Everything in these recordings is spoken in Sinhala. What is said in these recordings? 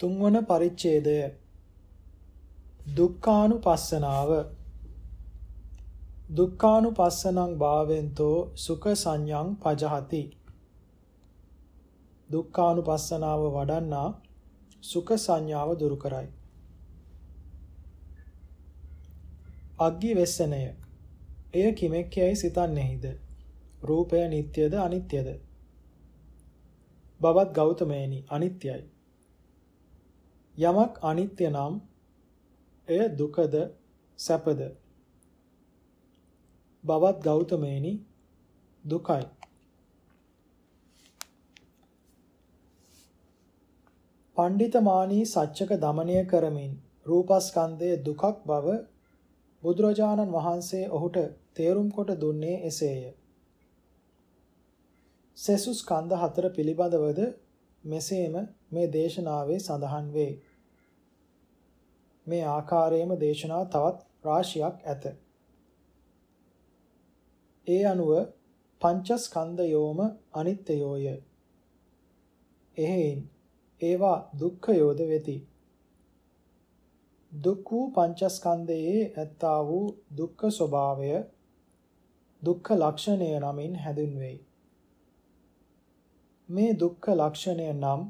තුන්වන පරිච්ඡේදය. දුක්ඛානුපස්සනාව. දුක්ඛානුපස්සනං භාවෙන්තෝ සුඛ සංඥං පජහති. දුක්ඛානුපස්සනාව වඩන්නා සුඛ සංඥාව දුරු කරයි. අග්ගි වෙස්සනය එය කිමෙක් යයි සිතන්නේහිද? රූපය නিত্যද අනිත්‍යද? බවත් ගෞතමයනි අනිත්‍යයි. යමක් අනිත්‍ය නම් එය දුකද සැපද බවත් ගෞතමේනි දුකයි පණ්ඩිතමානී සච්චක දමනය කරමින් රූපස්කන්ධයේ දුකක් බව බුදුරජාණන් වහන්සේ ඔහුට තේරුම් කොට දුන්නේ එසේය. සෙසු ස්කන්ධ හතර පිළිබඳවද මෙසේම මේ දේශනාවේ සඳහන් වේ. මේ ආකාරයේම දේශනා තවත් රාශියක් ඇත. ඒ අනුව පංචස්කන්ධයෝම අනිත්‍යයෝය. එහෙයින් ඒවා දුක්ඛයෝද වෙති. දුක් වූ පංචස්කන්ධයේ ඇත්තා වූ දුක්ඛ ස්වභාවය දුක්ඛ ලක්ෂණය නමින් හැඳින්වෙයි. මේ දුක්ඛ ලක්ෂණය නම්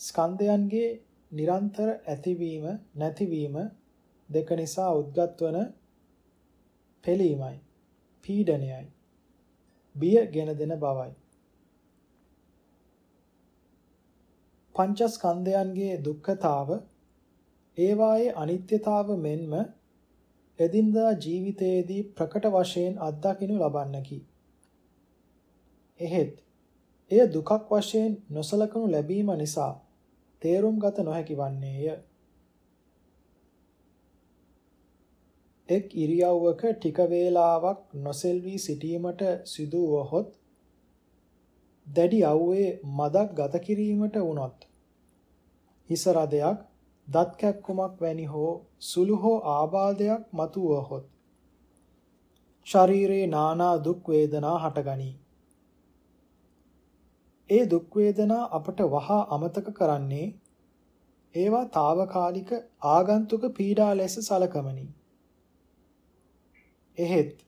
ස්කන්ධයන්ගේ නිරන්තර ඇතිවීම නැතිවීම දෙක නිසා උද්ගත් වන පෙළීමයි පීඩනයයි බිය ගෙන දෙන බවයි පංචස්කන්ධයන්ගේ දුක්ඛතාව ඒවායේ අනිත්‍යතාව මෙන්ම එදින්දා ජීවිතයේදී ප්‍රකට වශයෙන් අත්දකිනු ලබන්නකි. එහෙත් එය දුකක් වශයෙන් නොසලකනු ලැබීම නිසා තේරුම් ගත නොහැකි වන්නේය. එක් ඉරියව්වක ටික වේලාවක් නොසෙල්වි සිටීමට සිදු වහොත් දැඩි අවුවේ මදක් ගත කිරීමට වුණොත් හිස රදයක් දත් කැක්කුමක් වැනි හෝ සුළු හෝ ආබාධයක් මතුවහොත් ශරීරේ නානා දුක් වේදනා හටගනී ඒ දුක් වේදනා අපට වහා අමතක කරන්නේ ඒවා తాවකාලික ආගන්තුක පීඩා ලෙස සලකමනි. එහෙත්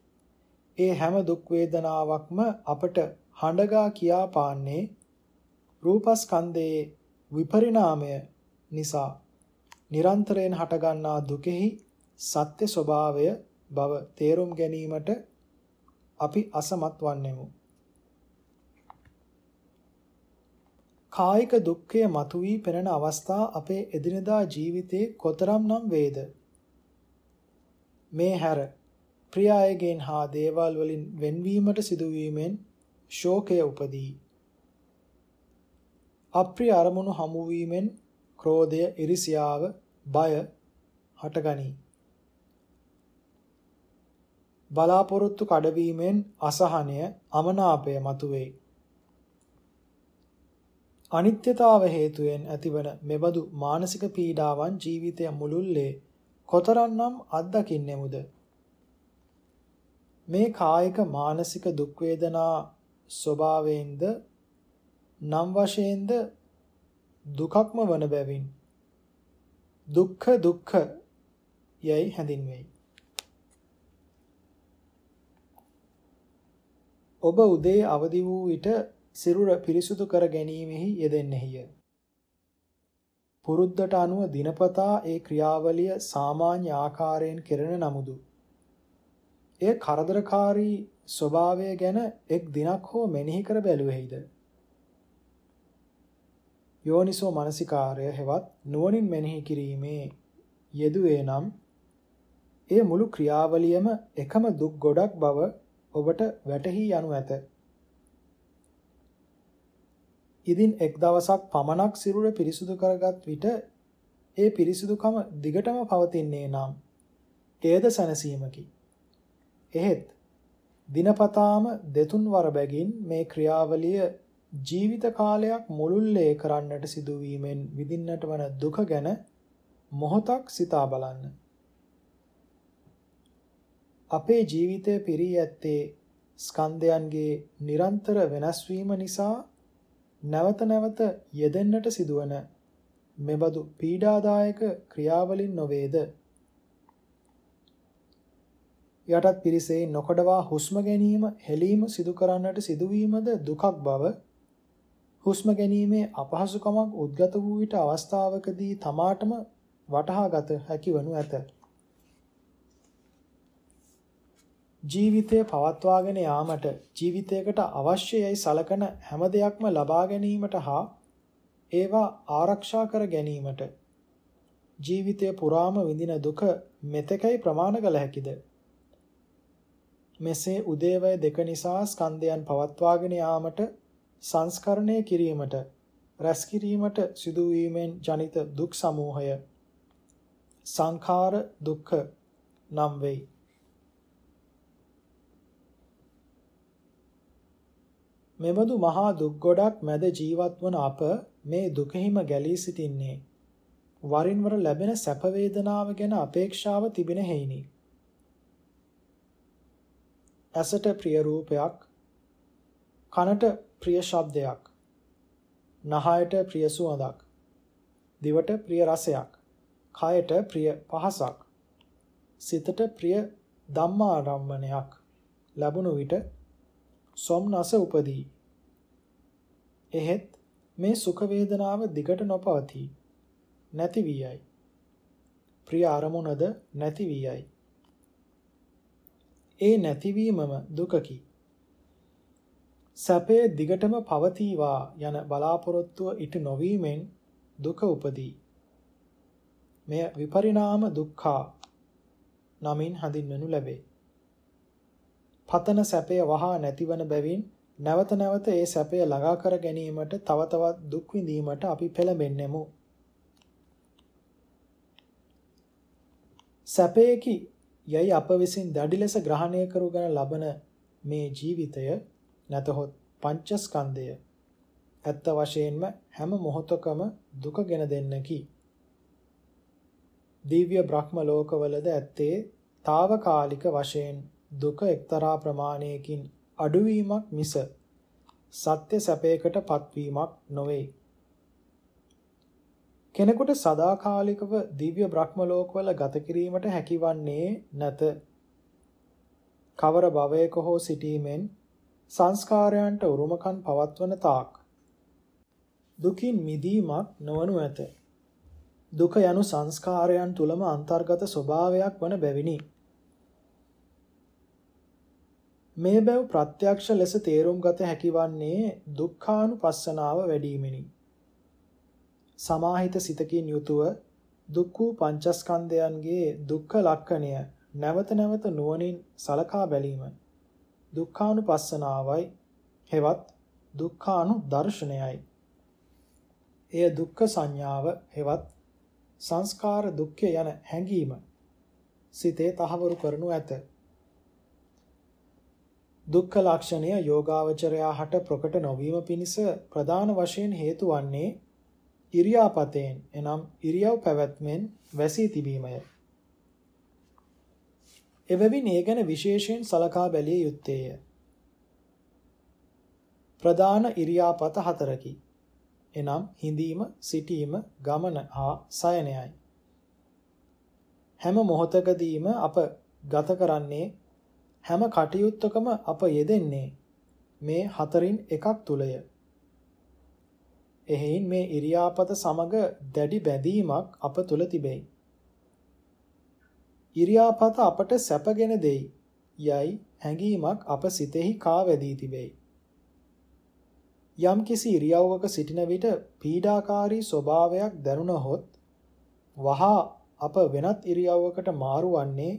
ඒ හැම දුක් වේදනාවක්ම අපට හඬගා කියා පාන්නේ රූපස්කන්ධයේ විපරිණාමය නිසා නිරන්තරයෙන් හටගන්නා දුකෙහි සත්‍ය ස්වභාවය බව තේරුම් ගැනීමට අපි අසමත් වන්නෙමු. කායික දුක්ඛය මතුවී පෙනෙන අවස්ථා අපේ එදිනදා ජීවිතේ කොතරම්නම් වේද? මේ හැර ප්‍රිය අයගෙන් හා දේවල් වලින් වෙන්වීමට සිදුවීමෙන් ශෝකය උපදී. අප්‍රිය අරමුණු හමු වීමෙන් ක්‍රෝධය ඉරිසියාව බය හටගනී. බලාපොරොත්තු කඩවීමෙන් අසහනය අමනාපය මතුවේ. අනිත්‍යතාව හේතුවෙන් ඇතිවන මෙබඳු මානසික පීඩාවන් ජීවිතය මුළුල්ලේ කොතරම්නම් අත්දකින්නෙමුද? මේ කායික මානසික දුක් වේදනා ස්වභාවයෙන්ද නම් වශයෙන්ද දුකක්ම වන බැවින් දුක්ඛ දුක්ඛ යයි හැඳින්වෙයි. ඔබ උදේ අවදි වූ විට සිරුර පිරිසුදු කර ගැනීමෙහි යෙදෙන්නේය. පුරුද්දට අනුව දිනපතා ඒ ක්‍රියාවලිය සාමාන්‍ය ආකාරයෙන් කෙරෙන නමුදු. එය කරදරකාරී ස්වභාවය ගැන එක් දිනක් හෝ මෙනෙහි කර බැලුවේයිද? යෝනිසෝ මනසිකාරය හෙවත් නුවණින් මෙනෙහි කිරීමේ යෙදුවේ නම් ඒ මුළු ක්‍රියාවලියම එකම දුක් ගොඩක් බව ඔබට වැටහි යනු ඇත. ඉදින් එක් දවසක් පමණක් සිරුර පිරිසුදු කරගත් විට ඒ පිරිසුදුකම දිගටම පවතින්නේ නම් එයද සැනසීමකි. එහෙත් දිනපතාම දෙතුන් වර බැගින් මේ ක්‍රියාවලිය ජීවිත කාලයක් මුළුල්ලේ කරන්නට සිදුවීමෙන් විඳින්නට වන දුක ගැන මොහොතක් සිතා බලන්න. අපේ ජීවිතය පිරී ඇත්තේ ස්කන්ධයන්ගේ නිරන්තර වෙනස් වීම නිසා නැවත නැවත යෙදෙන්නට සිදුවන මෙබඳු පීඩාදායක ක්‍රියාවලින් නොවේද යටත් පිරිසේ නොකඩවා හුස්ම ගැනීම හෙලීම සිදු කරන්නට සිදුවීමද දුකක් බව හුස්ම ගැනීමේ අපහසුකමක් උද්ගත වූ විට අවස්ථාවකදී තමාටම වටහාගත හැකිවනු ඇත. ජීවිතය පවත්වාගෙන යාමට ජීවිතයකට අවශ්‍යයි සලකන හැම දෙයක්ම ලබා ගැනීමට හා ඒවා ආරක්ෂා කර ගැනීමට. ජීවිතය පුරාම විඳින දුක මෙතෙකයි ප්‍රමාණ කළ හැකිද? මෙසේ උදේවය දෙක නිසා ස්කන්ධයන් පවත්වාගෙන යාමට සංස්කරණය කිරීමට රැස් කිරීමට සිදුවීමෙන් ජනිත දුක් සමූහය. සංඛාර දුක්ඛ නම් වෙයි. මෙබඳු මහා දුක් ගොඩක් මැද ජීවත් වන අප මේ දුකෙහිම ගැලී සිටින්නේ වරින් වර ලැබෙන සැප වේදනාව ගැන අපේක්ෂාව තිබෙන හේිනි. ඇසට ප්‍රිය රූපයක් කනට ප්‍රිය ශබ්දයක් නහයට ප්‍රිය සුවඳක් දිවට ප්‍රිය රසයක් කයට ප්‍රිය පහසක් සිතට ප්‍රිය ධම්මාරම්මණයක් ලැබුණු විට සොම්නස උපදී. එහෙත් මේ සුඛ වේදනාව දිගට නොපවතී. නැති වී යයි. ප්‍රිය අරමුණද නැති වී යයි. ඒ නැතිවීමම දුකකි. සැපේ දිගටම පවතිවා යන බලාපොරොත්තුව ඉටු නොවීමෙන් දුක උපදී. මෙය විපරිණාම දුක්ඛා නමින් හඳුන්වනු ලැබේ. පතන සැපය වහා නැතිවන බැවින් නැවත නැවත ඒ සැපය ළඟා කර ගැනීමට තව තවත් දුක් විඳීමට අපි පෙළඹෙන්නෙමු. සැපයකි යයි අප විසින් දැඩි ලෙස ග්‍රහණය කරගෙන ලබන මේ ජීවිතය නැතහොත් පංචස්කන්ධය ඇත්ත වශයෙන්ම හැම මොහොතකම දුක ගෙන දෙන්නකි. දිව්‍ය බ්‍රහ්ම ලෝකවලද ඇත්තේ తాවකාලික වශයෙන් දුක එක්තරා ප්‍රමාණයකින් අඩුවීමක් මිස සත්‍ය සැපයකට පත්වීමක් නොවේ. කෙනෙකුට සදාකාලිකව දිව්‍ය බ්‍රහ්ම ලෝකවල ගත කිරීමට හැකිවන්නේ නැත. කවර භවයක හෝ සිටීමෙන් සංස්කාරයන්ට උරුමකම් පවත්වන තාක් දුකින් මිදීමක් නොවනු ඇත. දුක යනු සංස්කාරයන් තුලම අන්තර්ගත ස්වභාවයක් වන බැවිනි. මේ බැව් ප්‍රත්‍යක්ෂ ලෙස තේරුම් ගත හැකිවන්නේ දුක්ඛානුපස්සනාව වැඩිමෙනි. සමාහිත සිතකින් යුතුව දුක් වූ පංචස්කන්ධයන්ගේ දුක්ඛ ලක්ෂණය නැවත නැවත නුවණින් සලකා බැලීම දුක්ඛානුපස්සනාවයි හෙවත් දුක්ඛානු දර්ශනයයි. එය දුක්ඛ සංඥාව හෙවත් සංස්කාර දුක්ඛ යන හැඟීම සිතේ තහවුරු කරනු ඇත. දුක්ඛ ලක්ෂණය යෝගාවචරයා හට ප්‍රකට නොවීම පිණිස ප්‍රධාන වශයෙන් හේතු වන්නේ ඉරියාපතෙන් එනම් ඉරියව් පැවැත්මෙන් වැසී තිබීමය. එබැවින් ඒ ගැන විශේෂයෙන් සලකා බැලිය යුත්තේය. ප්‍රධාන ඉරියාපත හතරකි. එනම් හිඳීම, සිටීම, ගමන හා සයනයයි. හැම මොහොතකදීම අප ගත කරන්නේ හැම කටයුත්තකම අප යෙදෙන්නේ මේ හතරින් එකක් තුලය. එහෙයින් මේ ඉරියාපත සමග දැඩි බැඳීමක් අප තුල තිබේ. ඉරියාපත අපට සැපගෙන දෙයි යයි හැඟීමක් අප සිතෙහි කාවැදී තිබේ. යම් කිසි ඉරියව්වක සිටින විට පීඩාකාරී ස්වභාවයක් දැනුණහොත් වහා අප වෙනත් ඉරියව්වකට මාරු වන්නේ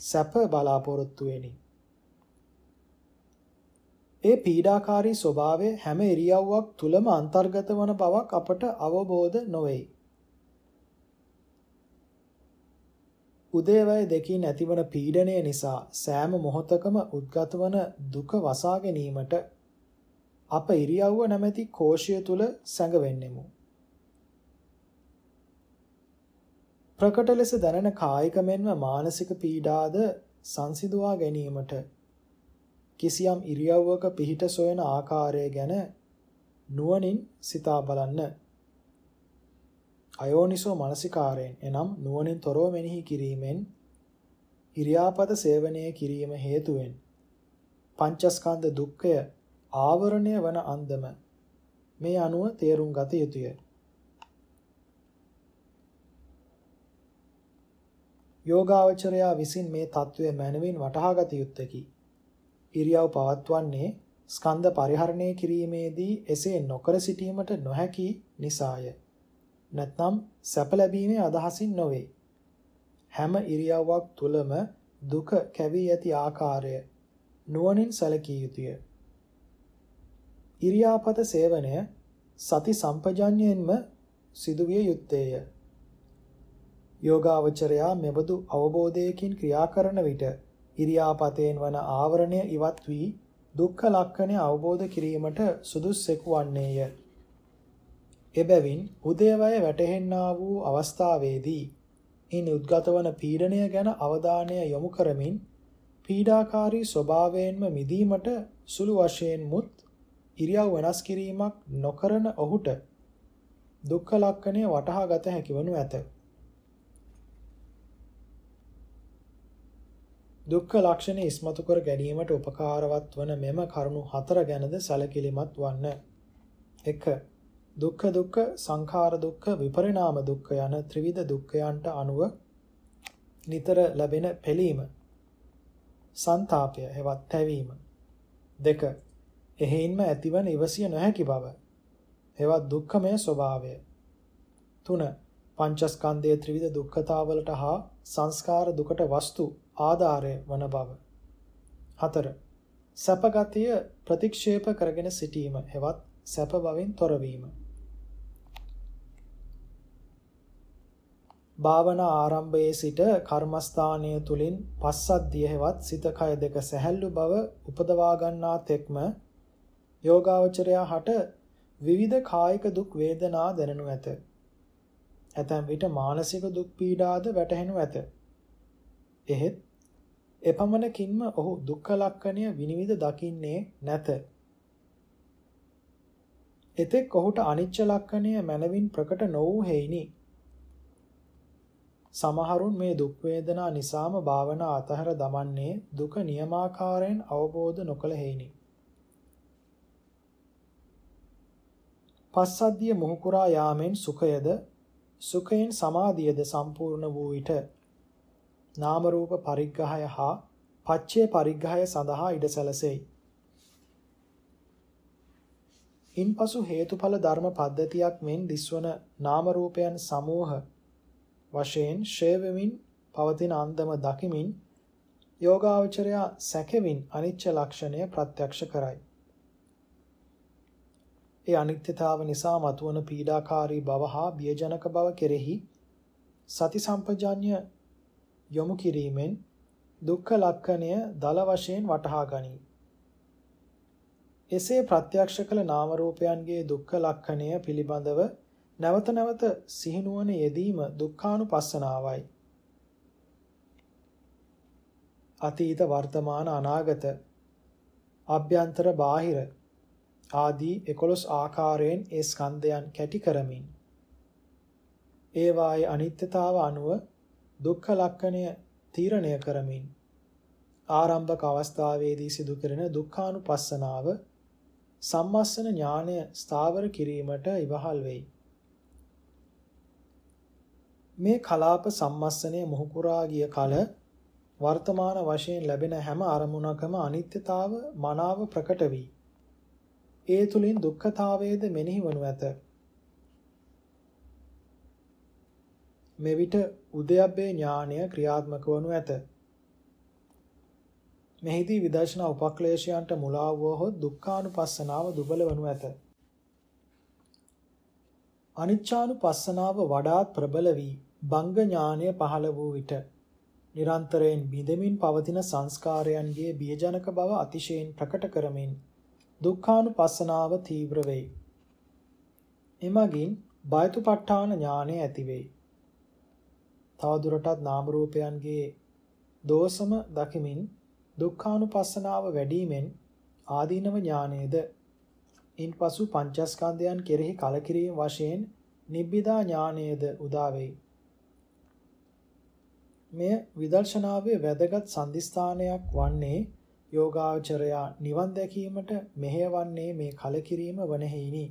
සැප බලාපොරොත්තු වෙනි. ඒ පීඩාකාරී ස්වභාවය හැම ඉරියව්වක් තුලම අන්තර්ගත වන බවක් අපට අවබෝධ නොවේ. උදේවැය දෙකින් ඇතිවන පීඩනය නිසා සෑම මොහොතකම උද්ගත වන දුක වසා ගැනීමට අප ඉරියව්ව නැමැති කෝෂය තුල සැඟවෙන්නෙමු. ප්‍රකට ලෙස දැනෙන කායික මෙන්ම මානසික පීඩාද සංසිඳුවා ගැනීමට කිසියම් ඉරියව්වක පිහිට සොයන ආකාරය ගැන නුවණින් සිතා බලන්න. අයෝනිසෝ මනසිකාරයෙන් එනම් නුවණින් තොරව මෙනෙහි කිරීමෙන් ඉරියාපත සේවනය කිරීම හේතුවෙන් පංචස්කන්ධ දුක්ඛය ආවරණය වන අන්දම මේ අනුව තේරුම් ගත යුතුය. යෝගාවචරයා විසින් මේ తත්වය මනවින් වටහා ගත යුත්තකි. ඉරියව් පවත්වන්නේ ස්කන්ධ පරිහරණය කිරීමේදී එසේ නොකර සිටීමට නොහැකි නිසාය. නැත්නම් සැප ලැබීමේ අදහසින් නොවේ. හැම ඉරියව්වක් තුලම දුක කැවී ඇති ආකාරය නුවණින් සැලකිය යුතුය. ඉරියාපත සේවනය සති සම්පජඤ්ඤයෙන්ම සිදුවිය යුත්තේය. යෝගාවචරයා මෙබඳු අවබෝධයකින් ක්‍රියා කරන විට ඉරියාපතෙන් වන ආවරණය ඉවත් වී දුක්ඛ ලක්ෂණය අවබෝධ කිරීමට සුදුස්සෙකු වන්නේය. එබැවින් උදේවය වැටහෙන්නා වූ අවස්ථාවේදී ඉන් උද්ගත වන පීඩණය ගැන අවධානය යොමු කරමින් පීඩාකාරී ස්වභාවයෙන්ම මිදීමට සුළු වශයෙන් මුත් ඉරියව් වෙනස් කිරීමක් නොකරන ඔහුට දුක්ඛ ලක්ෂණය වටහා ගත හැකි වනු ඇත. දුක්ඛ ලක්ෂණ ඉස්මතු කර ගැනීමට උපකාරවත් වන මෙම කරුණු හතර ගැනද සැලකිලිමත් වන්න. 1. දුක්ඛ දුක්ඛ සංඛාර දුක්ඛ විපරිණාම දුක්ඛ යන ත්‍රිවිධ දුක්ඛයන්ට අනුව නිතර ලැබෙන පෙළීම ਸੰతాපය හෙවත් තැවීම. 2. එහෙයින්ම ඇතිවන ඉවසිය නොහැකි බව. හෙවත් දුක්ඛමය ස්වභාවය. 3. පංචස්කන්ධයේ ත්‍රිවිධ දුක්ඛතාවලට හා සංස්කාර දුකට වස්තු ආධාරය වන බව. 4. සැපගතිය ප්‍රතික්ෂේප කරගෙන සිටීම හෙවත් සැප බවින් තොරවීම. භාවනා ආරම්භයේ සිට කර්මස්ථානය තුලින් පස්සද්ධිය හෙවත් සිත කය දෙක සැහැල්ලු බව උපදවා ගන්නා තෙක්ම යෝගාවචරයා හට විවිධ කායික දුක් වේදනා දැනෙනු ඇත. ඇතැම් විට මානසික දුක් පීඩාද වැටහෙනු ඇත. එහෙත් එපමණකින්ම ඔහු දුක්ඛ ලක්ෂණය විනිවිද දකින්නේ නැත. එතෙක් ඔහුට අනිච්ච ලක්ෂණය මනවින් ප්‍රකට නොවූ හේිනි. සමහරුන් මේ දුක් වේදනා නිසාම භාවනා අතහැර දමන්නේ දුක නියමාකාරයෙන් අවබෝධ නොකළ හේිනි. පස්සද්ධිය මොහුකුරා යාමෙන් සුඛයද සුඛයෙන් සමාධියද සම්පූර්ණ වූ විට නාම රූප පරිග්‍රහය හා පච්චේ පරිග්‍රහය සඳහා ඉඩ සැලසෙයි. ඉන්පසු හේතුඵල ධර්ම පද්ධතියක් මෙන් දිස්වන නාම රූපයන් සමූහ වශයෙන් ෂේවෙමින් පවතින අන්දම දකිමින් යෝගාවචරයා සැකෙමින් අනිච්ච ලක්ෂණය ප්‍රත්‍යක්ෂ කරයි. ඒ අනිත්‍යතාව නිසා මතුවන පීඩාකාරී බව හා බියජනක බව කෙරෙහි සති සම්පජාඤ්‍ය යොමු කිරීමෙන් දුක්ඛ ලක්ෂණය දල වශයෙන් වටහා ගනී. එසේ ප්‍රත්‍යක්ෂ කළ නාම රූපයන්ගේ දුක්ඛ ලක්ෂණය පිළිබඳව නැවත නැවත සිහිනුවන යෙදීම දුක්ඛානුපස්සනාවයි. අතීත වර්තමාන අනාගත අභ්‍යන්තර බාහිර ආදී 11 ආකාරයෙන් ඒ ස්කන්ධයන් කැටි කරමින් ඒවායේ අනිත්‍යතාව අනුව දුක්ඛ ලක්ෂණය තීරණය කරමින් ආරම්භක අවස්ථාවේදී සිදු කරන දුක්ඛානුපස්සනාව සම්මස්සන ඥානය ස්ථාවර කිරීමට ඉවහල් වෙයි. මේ කලාප සම්මස්සනය මොහුකුරා ගිය කල වර්තමාන වශයෙන් ලැබෙන හැම අරමුණකම අනිත්‍යතාව මනාව ප්‍රකට වී ඒ තුලින් දුක්ඛතාවයේද මෙනෙහි වනු ඇත. මෙවිට උදයබ්බේ ඥානය ක්‍රියාත්මක වනු ඇත. මෙහිදී විදර්ශනා උපක්ලේශයන්ට මුලා වූහොත් දුක්ඛානුපස්සනාව දුබල වනු ඇත. අනිච්චානුපස්සනාව වඩාත් ප්‍රබල වී බංග ඥානය පහළ වූ විට නිරන්තරයෙන් බිඳමින් පවතින සංස්කාරයන්ගේ බියජනක බව අතිශයින් ප්‍රකට කරමින් දුක්ඛානුපස්සනාව තීව්‍ර වෙයි. එමගින් බයතුපට්ඨාන ඥානය ඇති වෙයි. තවදුරටත් නාම රූපයන්ගේ දෝෂම දකිමින් දුක්ඛානුපස්සනාව වැඩිමෙන් ආදීනව ඥානයේද ඉන්පසු පංචස්කන්ධයන් කෙරෙහි කලකිරීම වශයෙන් නිබ්බිදා ඥානයේද උදා වෙයි. මෙය විදර්ශනාවේ වැදගත් සම්දිස්ථානයක් වන්නේ යෝගාචරයා නිවන් දැකීමට මෙහෙයවන්නේ මේ කලකිරීම වනහෙයිනි.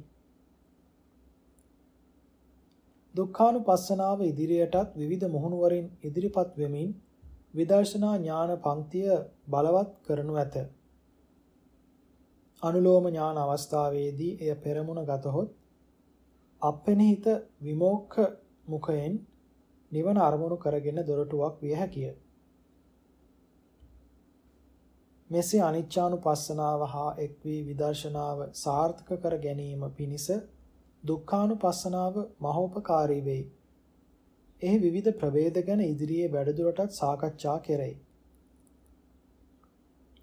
දුක්ඛානුපස්සනාව ඉදිරියටත් විවිධ මුහුණුවරින් ඉදිරිපත් වෙමින් විදර්ශනා ඥාන පන්තිය බලවත් කරනු ඇත. අනුලෝම ඥාන අවස්ථාවේදී එය පෙරමුණ ගතහොත් අපෙනහිත විමෝක්ඛ මුඛයෙන් නිවන අරමුණු කරගෙන දොරටුවක් විය හැකිය. මෙසේ අනිච්චානුපස්සනාව හා එක් වී විදර්ශනාව සාර්ථක කර ගැනීම පිණිස දුක්ඛානුපස්සනාව මහෝපකාරී වෙයි. එහි විවිධ ප්‍රභේද ගැන ඉදිරියේ වැඩිදුරටත් සාකච්ඡා කෙරෙයි.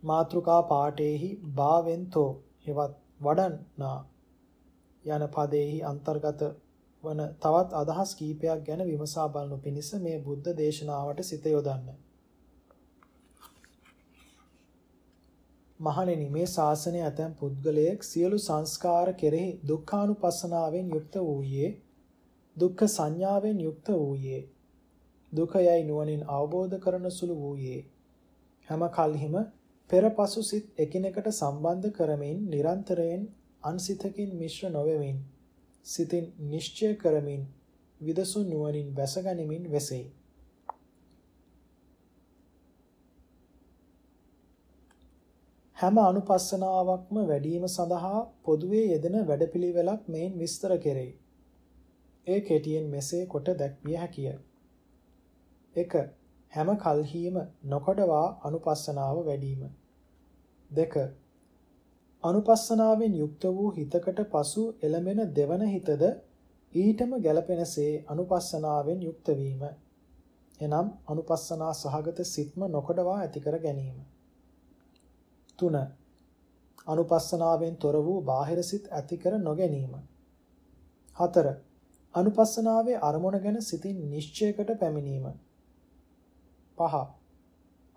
මාත්‍රිකා පාඨේහි භාවෙන්තෝ හෙවත් වඩන්නා යන පදේහි අන්තර්ගත වන තවත් අදහස් කීපයක් ගැන විමසා බලනු පිණිස මේ බුද්ධ දේශනාවට සිත යොදන්න. මහණෙනි මේ ශාසනය ඇතැම් පුද්ගලයෙක් සියලු සංස්කාර කෙරෙහි දුක්ඛානුපස්සනාවෙන් යුක්ත වූයේ දුක්ඛ සංඥාවෙන් යුක්ත වූයේ දුකයයි නුවණින් අවබෝධ කරන සුළු වූයේ. හැම කල්හිම පෙරපසු සිත් එකිනෙකට සම්බන්ධ කරමින් නිරන්තරයෙන් අන්සිතකින් මිශ්‍ර නොවෙමින් සිතින් නිශ්චය කරමින් විදසුන් නුවණින් වැසගනිමින් වෙසෙයි. හැම අනුපස්සනාවක්ම වැඩිම සඳහා පොදුවේ යෙදෙන වැඩපිළිවෙලක් මෙයින් විස්තර කෙරේ. ඒ කෙටියෙන් මෙසේ කොට දැක්විය හැකිය. 1. හැම කල්හිම නොකඩවා අනුපස්සනාව වැඩිම. 2. අනුපස්සනාවෙන් යුක්ත වූ හිතකට පසු එළඹෙන දෙවන හිතද ඊටම ගැළපෙනසේ අනුපස්සනාවෙන් යුක්ත වීම. එනම් අනුපස්සනා සහගත සිත්ම නොකඩවා ඇති කර ගැනීම. 3. අනුපස්සනාවෙන් තොර වූ බාහිර සිත් ඇති කර නොගැනීම. 4. අනුපස්සනාවේ අරමුණ ගැන සිතින් නිශ්චයකට පැමිණීම. 5.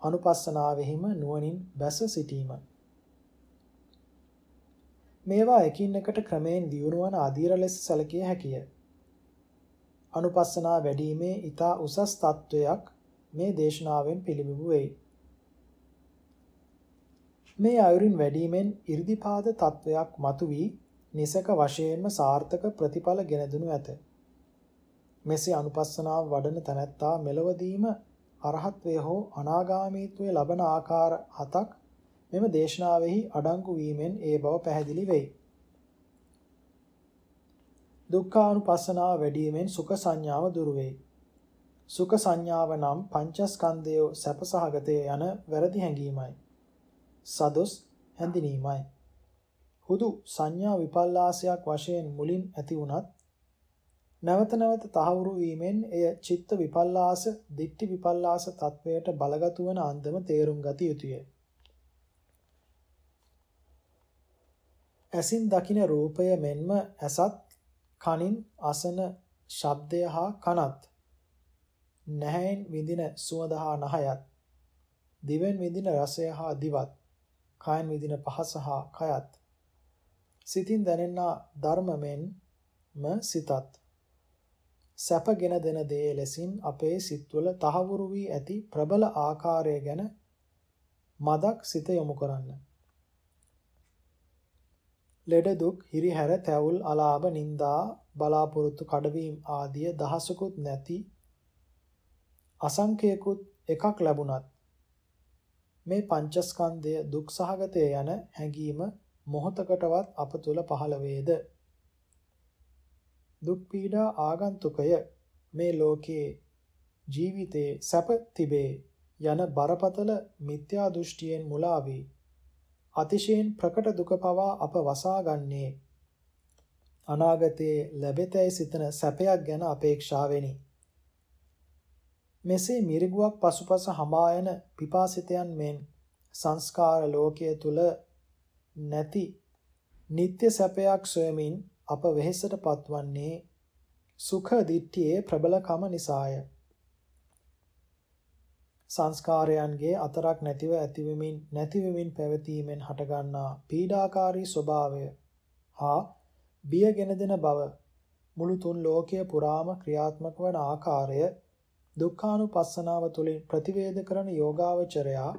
අනුපස්සනාවෙහිම නුවණින් බැස සිටීම. මේවා එකින් එකට ක්‍රමයෙන් දියුණු වන අධීර ලෙස සැලකිය හැකිය. අනුපස්සනා වැඩිීමේ ඊතා උසස් තත්වයක් මේ දේශනාවෙන් පිළිබිඹු වෙයි. මේ අයුරින් වැඩිමෙන් 이르දිපාද තත්වයක් මතුවී නිසක වශයෙන්ම සාර්ථක ප්‍රතිඵල ගෙන දුණු ඇත. මෙසේ අනුපස්සනාව වඩන තැනැත්තා මෙලවදීම අරහත්වය හෝ අනාගාමීත්වය ලබන ආකාර හතක් මෙම දේශනාවෙහි අඩංගු වීමෙන් ඒ බව පැහැදිලි වෙයි. දුක්ඛානුපස්සනාව වැඩිමෙන් සුඛ සංඥාව දුරු වෙයි. සුඛ සංඥාව නම් පංචස්කන්ධය සැපසහගතය යන වැරදි හැඟීමයි. සදොස් හැඳිනීමයි. හුදු සංඥා විපල්ලාසයක් වශයෙන් මුලින් ඇති වුණත් නැවත නැවත තහවුරු වීමෙන් එය චිත්ත විපල්ලාස, දිට්ඨි විපල්ලාස තත්වයට බලගතු වන අන්දම තේරුම් ගත යුතුය. ඇසින් දකින රූපය මෙන්ම ඇසත් කනින් අසන ශබ්දය හා කනත් නැහැෙන් විඳින සුවඳ හා නහයත් දිවෙන් විඳින රසය හා දිවත් කායන් විදින පහස හා කයත් සිතින් දැනෙනා ධර්මමෙන්ම සිතත් සැපගෙන දෙන දේ ලෙසින් අපේ සිත්වල තහවුරු වී ඇති ප්‍රබල ආකාරය ගැන මදක් සිත යොමු කරන්න. ලෙඩ දුක් හිරිහැර තැවුල් අලාභ නිന്ദා බලාපොරොත්තු කඩවීම ආදිය දහසකුත් නැති අසංඛ්‍යකුත් එකක් ලැබුණත් මේ පංචස්කන්ධය දුක් සහගතය යන හැඟීම මොහතකටවත් අප තුල පහළ වේද? දුක් පීඩා ආගන්තුකය මේ ලෝකයේ ජීවිතේ සැප තිබේ යන බරපතල මිත්‍යා දෘෂ්ටියෙන් මුලා වී අතිශයින් ප්‍රකට දුක පවා අප වසාගන්නේ අනාගතයේ ලැබෙතැයි සිතන සැපයක් ගැන අපේක්ෂාවෙනි. මෙසේ මිරිගුවක් පසුපස හඹා යන පිපාසිතයන් මෙන් සංස්කාර ලෝකයේ තුල නැති නিত্য සැපයක් සොයමින් අප වෙහෙසට පත්වන්නේ සුඛ දිට්ඨියේ ප්‍රබලකම නිසාය. සංස්කාරයන්ගේ අතරක් නැතිව ඇතිවෙමින් නැතිවෙමින් පැවතීමෙන් හටගන්නා පීඩාකාරී ස්වභාවය හා බියගෙන දෙන බව මුළු තුන් ලෝකය පුරාම ක්‍රියාත්මක වන ආකාරය දුක්ඛානුපස්සනාව තුළින් ප්‍රතිවේද කරන යෝගාවචරයා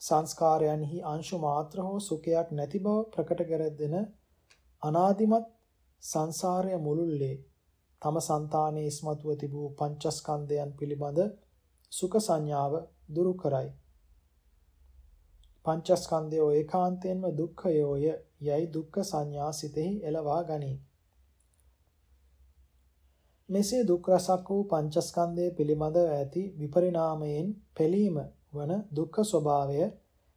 සංස්කාරයන්හි අංශු මාත්‍ර හෝ සුඛයක් නැති බව ප්‍රකට කර දෙන අනාදිමත් සංසාරය මුළුල්ලේ තම సంతානයේ ඉස්මතුව තිබූ පංචස්කන්ධයන් පිළිබඳ සුඛ සංඥාව දුරු කරයි. පංචස්කන්ධය ඒකාන්තයෙන්ම දුක්ඛයෝය යයි දුක්ඛ සංඥා සිතෙහි එළවා ගනී. මෙසේ දුක් රසක් වූ පංචස්කන්ධය පිළිබඳව ඇති විපරිණාමයෙන් පෙළීම වන දුක්ඛ ස්වභාවය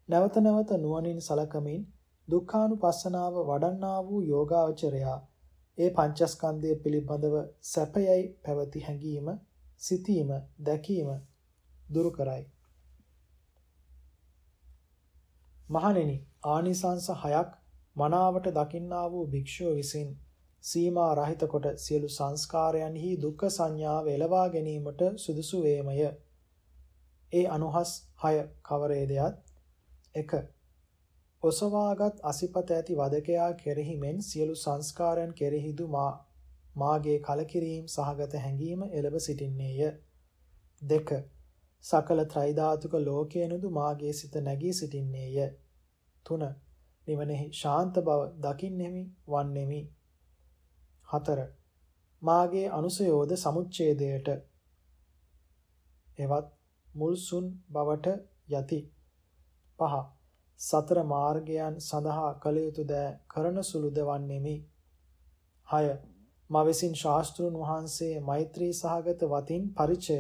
නැවත නැවත නුවණින් සලකමින් දුක්ඛානුපස්සනාව වඩන්නා වූ යෝගාවචරයා ඒ පංචස්කන්ධය පිළිබඳව සැපයයි පැවති හැඟීම, සිතීම, දැකීම දුරු කරයි. මහණෙනි, ආනිසංස හයක් මනාවට දකින්නා වූ භික්ෂුව විසින් සීමා රහිත කොට සියලු සංස්කාරයන්හි දුක්ඛ සංඥාව එළවා ගැනීමට සුදුසු වේමය. ඒ අනුහස් 6 කවරේදයත් 1 ඔසවාගත් අසිපත ඇති වදකයා කෙරෙහි මෙන් සියලු සංස්කාරයන් කෙරෙහිදු මා මාගේ කලකිරීම සහගත හැඟීම එළඹ සිටින්නේය. 2. සකල ත්‍රිධාතුක ලෝකයනුදු මාගේ සිත නැගී සිටින්නේය. 3. නිවනෙහි ශාන්ත බව දකින්නෙමි වන්නෙමි. 4. මාගේ අනුසයෝද සමුච්ඡේදයට එවත් මුල්සුන් බවට යති. 5. සතර මාර්ගයන් සඳහා කළ යුතු දෑ කරන සුළුද වන්නෙමි. 6. මා විසින් ශාස්ත්‍රුන් වහන්සේ මෛත්‍රී සහගත වතින් පරිචය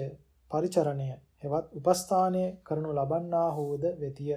පරිචරණය හෙවත් උපස්ථානය කරනු ලබන්නා වූද වෙතිය.